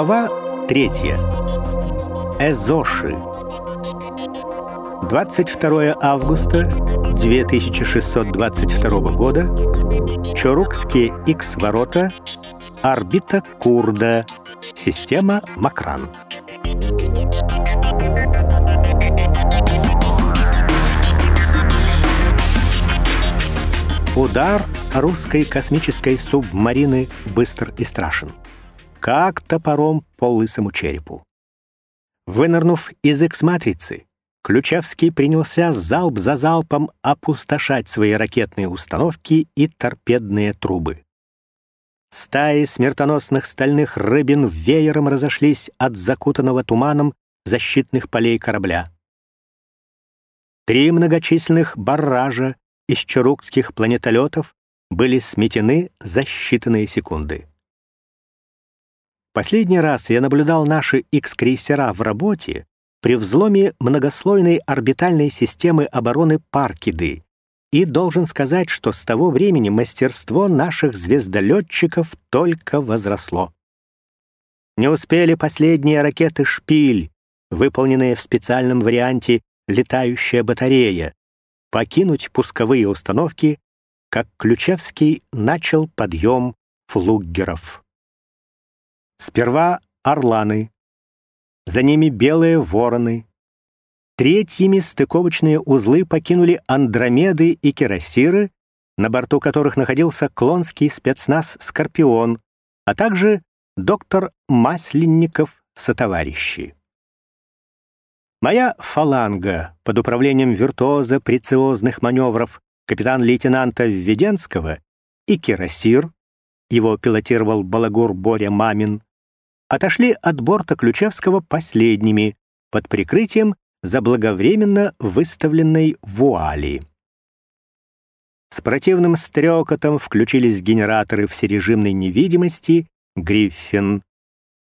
Глава третья. Эзоши. 22 августа 2622 года. Чорукские X-ворота. Орбита Курда. Система Макран. Удар русской космической субмарины быстр и страшен. Как топором по лысому черепу. Вынырнув из X-матрицы, Ключевский принялся залп за залпом опустошать свои ракетные установки и торпедные трубы. Стаи смертоносных стальных рыбин веером разошлись от закутанного туманом защитных полей корабля. Три многочисленных барража из чарукских планетолетов были сметены за считанные секунды. Последний раз я наблюдал наши X-крейсера в работе при взломе многослойной орбитальной системы обороны Паркиды, и должен сказать, что с того времени мастерство наших звездолетчиков только возросло. Не успели последние ракеты «Шпиль», выполненные в специальном варианте «Летающая батарея», покинуть пусковые установки, как Ключевский начал подъем флуггеров. Сперва орланы, за ними белые вороны. Третьими стыковочные узлы покинули Андромеды и Кирасиры, на борту которых находился клонский спецназ «Скорпион», а также доктор Масленников сотоварищи. Моя фаланга под управлением виртуоза прециозных маневров капитан-лейтенанта Введенского и Кирасир, его пилотировал балагур Боря Мамин, отошли от борта Ключевского последними, под прикрытием заблаговременно выставленной вуали. С противным стрекотом включились генераторы всережимной невидимости «Гриффин».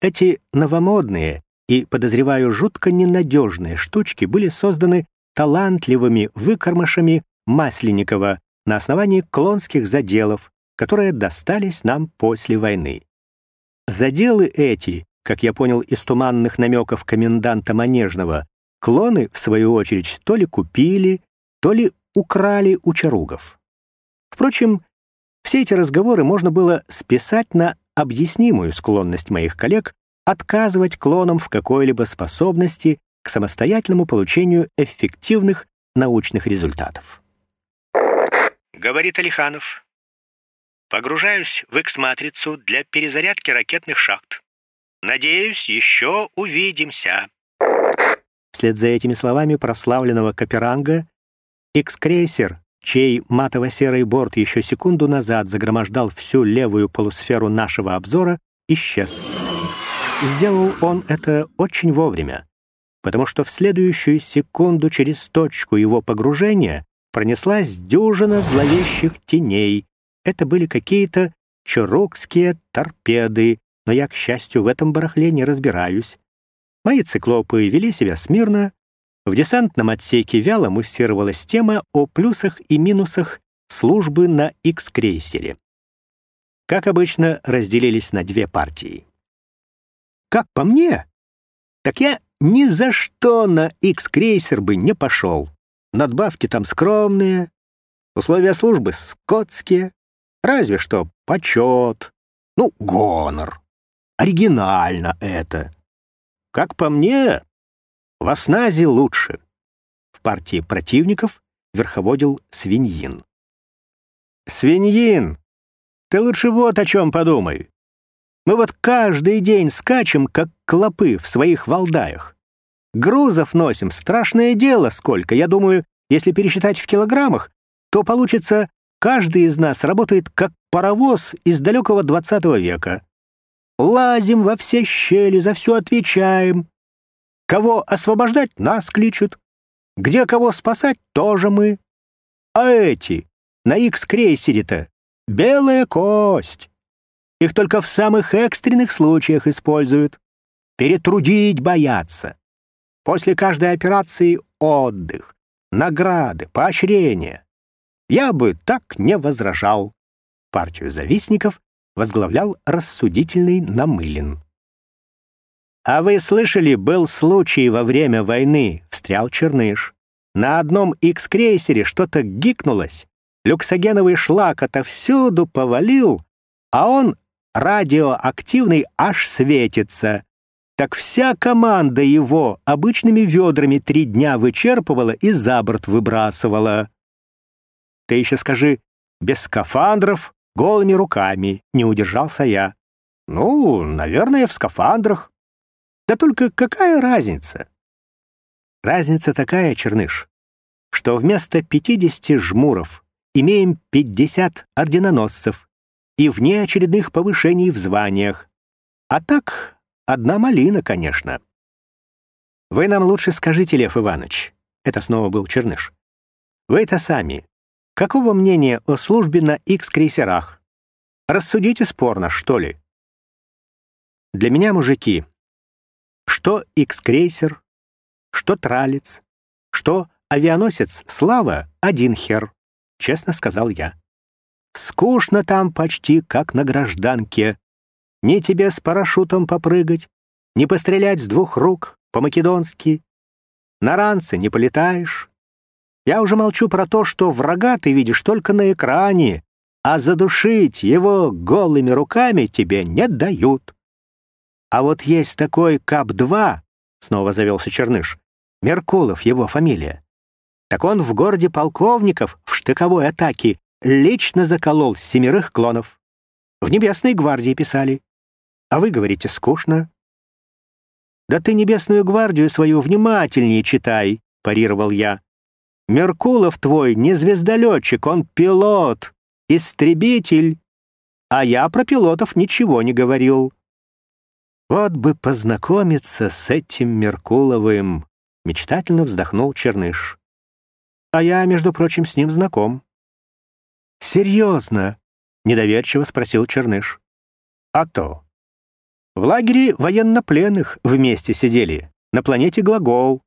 Эти новомодные и, подозреваю, жутко ненадежные штучки были созданы талантливыми выкормышами Масленникова на основании клонских заделов, которые достались нам после войны. Заделы эти, как я понял из туманных намеков коменданта Манежного, клоны, в свою очередь, то ли купили, то ли украли у чаругов. Впрочем, все эти разговоры можно было списать на объяснимую склонность моих коллег отказывать клонам в какой-либо способности к самостоятельному получению эффективных научных результатов. Говорит Алиханов. Погружаюсь в X-матрицу для перезарядки ракетных шахт. Надеюсь, еще увидимся. Вслед за этими словами прославленного Каперанга X-крейсер, чей матово-серый борт еще секунду назад загромождал всю левую полусферу нашего обзора, исчез. Сделал он это очень вовремя, потому что в следующую секунду через точку его погружения пронеслась дюжина зловещих теней. Это были какие-то чурокские торпеды, но я, к счастью, в этом барахле не разбираюсь. Мои циклопы вели себя смирно. В десантном отсеке вяло муссировалась тема о плюсах и минусах службы на X-крейсере. Как обычно, разделились на две партии. Как по мне, так я ни за что на X-крейсер бы не пошел. Надбавки там скромные, условия службы скотские, разве что почет, ну, гонор. Оригинально это. Как по мне, в осназе лучше. В партии противников верховодил Свиньин. «Свиньин, ты лучше вот о чем подумай. Мы вот каждый день скачем, как клопы в своих валдаях. Грузов носим, страшное дело сколько. Я думаю, если пересчитать в килограммах, то получится, каждый из нас работает как паровоз из далекого двадцатого века. Лазим во все щели, за все отвечаем. Кого освобождать, нас кличут. Где кого спасать, тоже мы. А эти на Икс-крейсере-то белая кость. Их только в самых экстренных случаях используют. Перетрудить боятся. После каждой операции отдых, награды, поощрения. Я бы так не возражал. Партию завистников возглавлял рассудительный Намылин. «А вы слышали, был случай во время войны», — встрял Черныш. «На одном X-крейсере что-то гикнулось. Люксогеновый шлак отовсюду повалил, а он радиоактивный аж светится. Так вся команда его обычными ведрами три дня вычерпывала и за борт выбрасывала. Ты еще скажи, без скафандров, голыми руками, не удержался я. Ну, наверное, в скафандрах. Да только какая разница? Разница такая, Черныш, что вместо 50 жмуров имеем 50 орденоносцев и вне очередных повышений в званиях. А так, одна малина, конечно. Вы нам лучше скажите, Лев Иванович, это снова был Черныш, вы-то сами, какого мнения о службе на X-крейсерах? Рассудите спорно, что ли? Для меня, мужики, что X-крейсер, что тралец, что авианосец «Слава» — один хер, честно сказал я. Скучно там почти, как на гражданке. Ни тебе с парашютом попрыгать, ни пострелять с двух рук по-македонски. На ранце не полетаешь. Я уже молчу про то, что врага ты видишь только на экране, а задушить его голыми руками тебе не дают. А вот есть такой КАП-2, снова завелся Черныш, Меркулов его фамилия. Так он в городе полковников в штыковой атаке лично заколол семерых клонов. В Небесной гвардии писали. А вы говорите, скучно. «Да ты Небесную гвардию свою внимательнее читай», — парировал я. «Меркулов твой не звездолетчик, он пилот, истребитель. А я про пилотов ничего не говорил». «Вот бы познакомиться с этим Меркуловым», — мечтательно вздохнул Черныш. «А я, между прочим, с ним знаком. «Серьезно?» — недоверчиво спросил Черныш. «А то. В лагере военнопленных вместе сидели, на планете Глагол.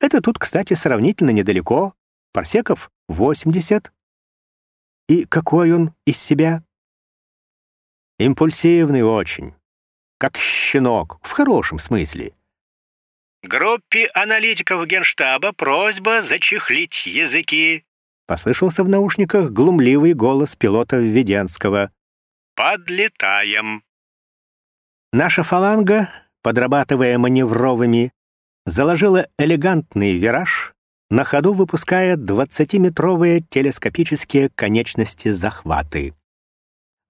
Это тут, кстати, сравнительно недалеко. Парсеков — 80. И какой он из себя? Импульсивный очень. Как щенок, в хорошем смысле. Группе аналитиков Генштаба просьба зачехлить языки. Послышался в наушниках глумливый голос пилота Введенского. «Подлетаем!» Наша фаланга, подрабатывая маневровыми, заложила элегантный вираж, на ходу выпуская 20-метровые телескопические конечности-захваты.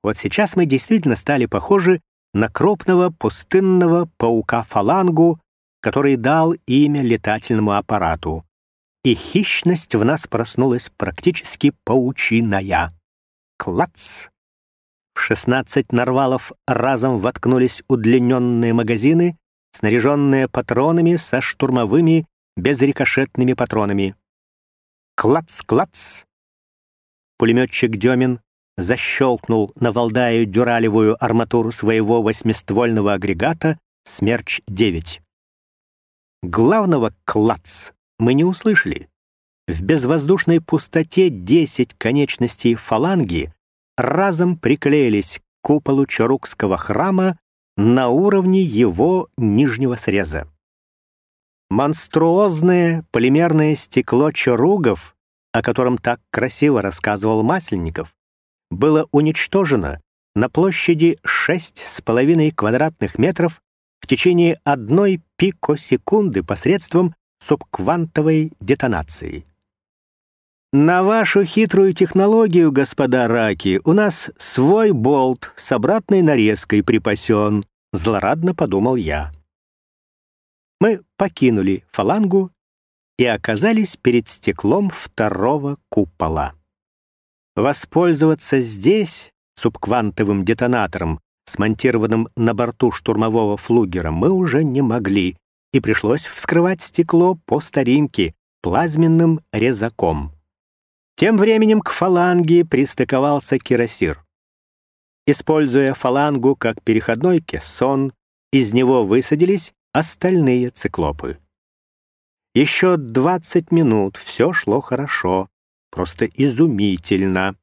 Вот сейчас мы действительно стали похожи на крупного пустынного паука-фалангу, который дал имя летательному аппарату и хищность в нас проснулась практически паучиная. Клац! В шестнадцать нарвалов разом воткнулись удлиненные магазины, снаряженные патронами со штурмовыми безрикошетными патронами. Клац-клац! Пулеметчик Демин защелкнул на Валдаю дюралевую арматуру своего восьмиствольного агрегата «Смерч-9». Главного клац мы не услышали. В безвоздушной пустоте десять конечностей фаланги разом приклеились к куполу Чарукского храма на уровне его нижнего среза. Монструозное полимерное стекло чаругов, о котором так красиво рассказывал Масленников, было уничтожено на площади 6,5 квадратных метров в течение одной пикосекунды посредством субквантовой детонации. На вашу хитрую технологию, господа раки, у нас свой болт с обратной нарезкой припасен, злорадно подумал я. Мы покинули фалангу и оказались перед стеклом второго купола. Воспользоваться здесь субквантовым детонатором, смонтированным на борту штурмового флугера, мы уже не могли, и пришлось вскрывать стекло по старинке, плазменным резаком. Тем временем к фаланге пристыковался кирасир. Используя фалангу как переходной кессон, из него высадились остальные циклопы. Еще двадцать минут все шло хорошо, просто изумительно.